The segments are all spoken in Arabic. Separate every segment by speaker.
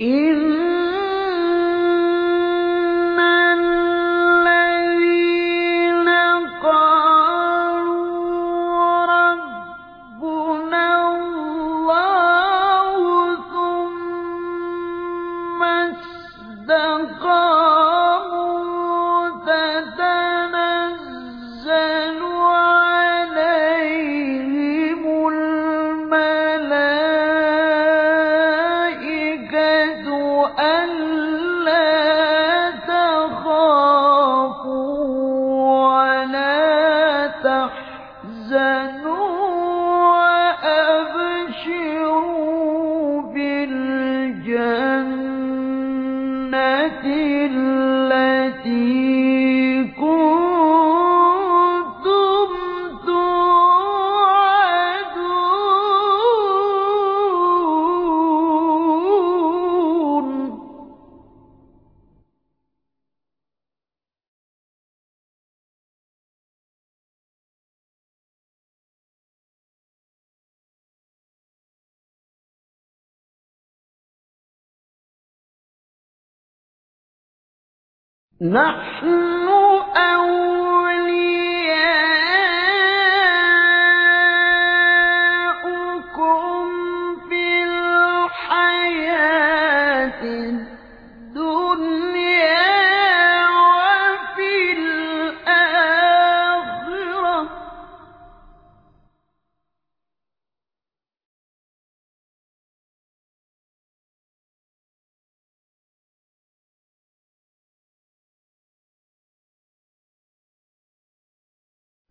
Speaker 1: إِنَّ الَّتِي نَحْنُ أَوْلِيَاؤُكُمْ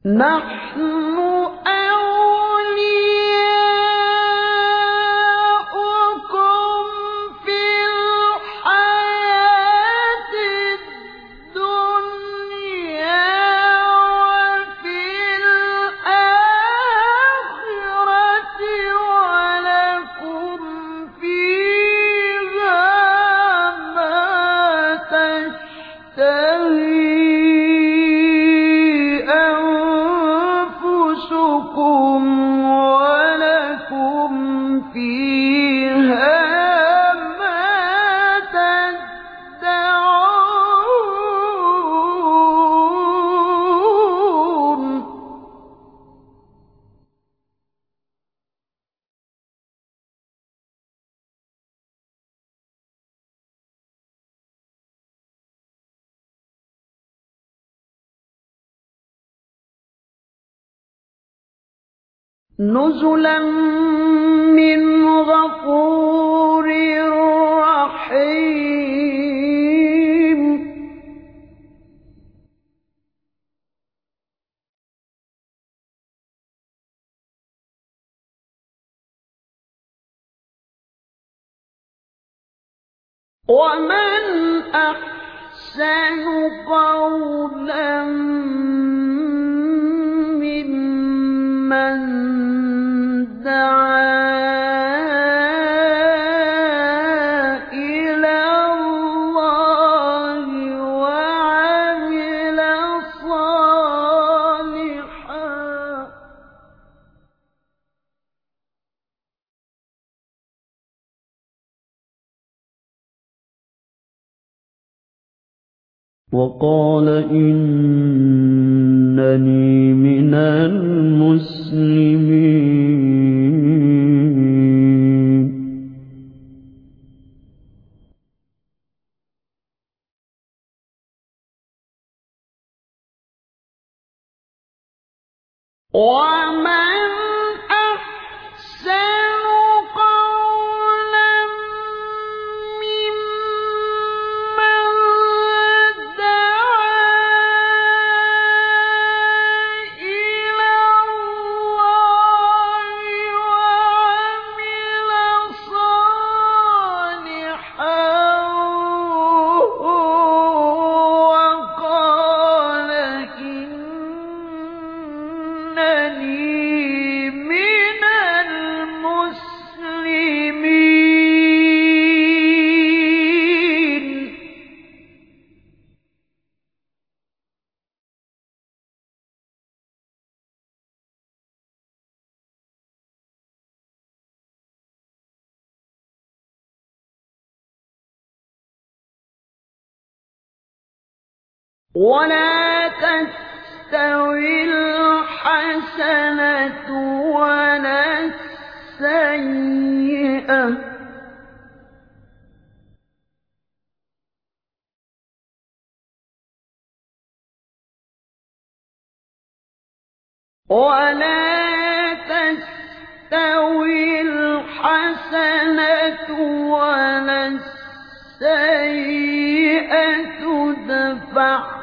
Speaker 1: نَحْنُ أَوْلِيَاؤُكُمْ نُزُلًا مِّنْ غَفُورٍ رَّحِيمٍ. وَمَنْ أَحْسَنُ قَوْلًا مِّمَّن دَعَا إِلَى اللَّهِ وَعَمِلَ صَالِحًا وَقَالَ إِنَّنِي وَمَنْ
Speaker 2: ولا تستوي الحسنة ولا السيئة. ولا تستوي الحسنة ولا السيئة. تدفع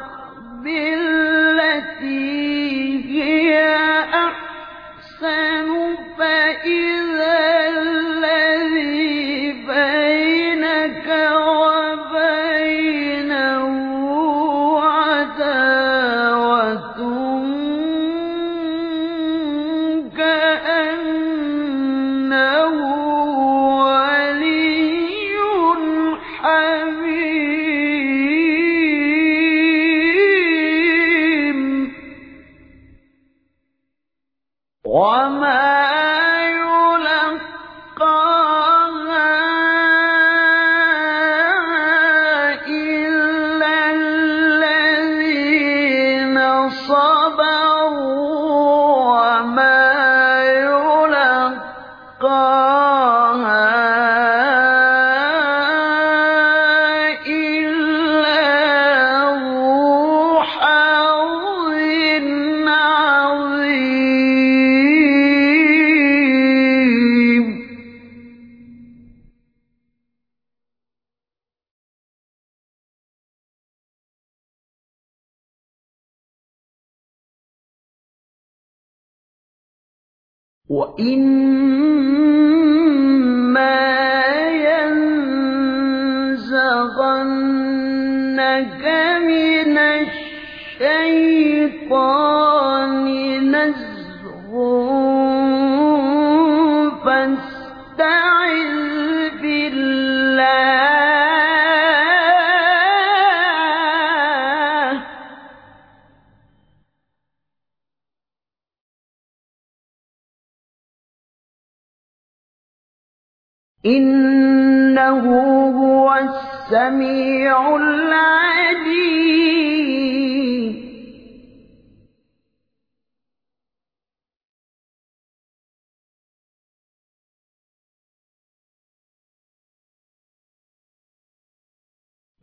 Speaker 2: وَإِنَّ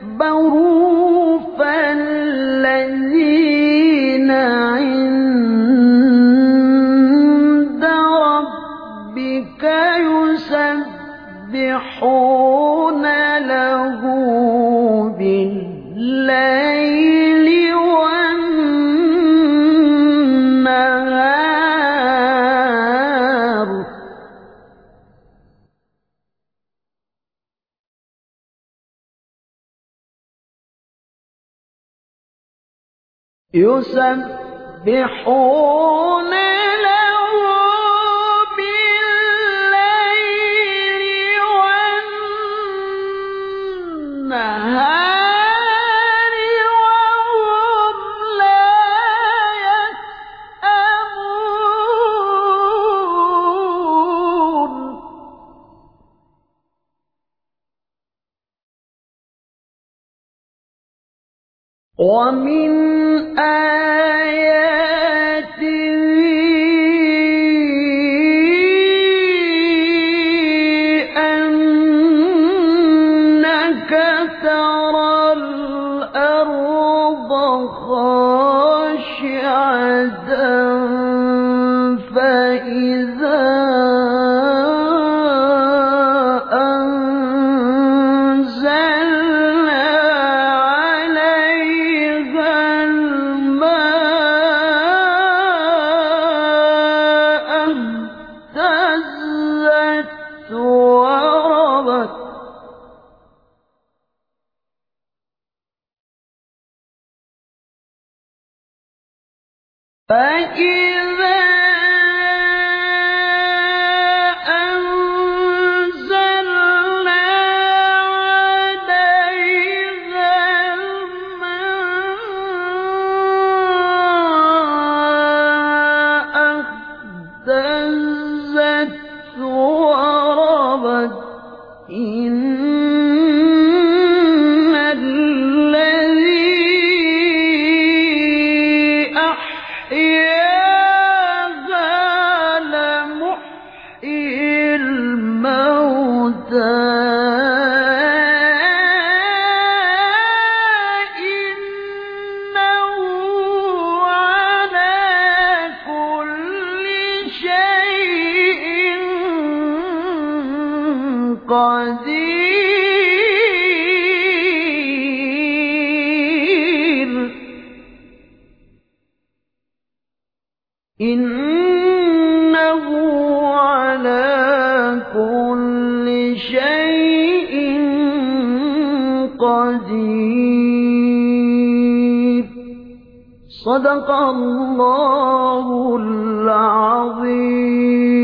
Speaker 2: اسْتَكْبَرُوا فَالَّذِينَ يسبحون له بالليل والنهار وهم لا يسأمون. ومن خالق إنه على كل شيء قدير. صدق الله العظيم.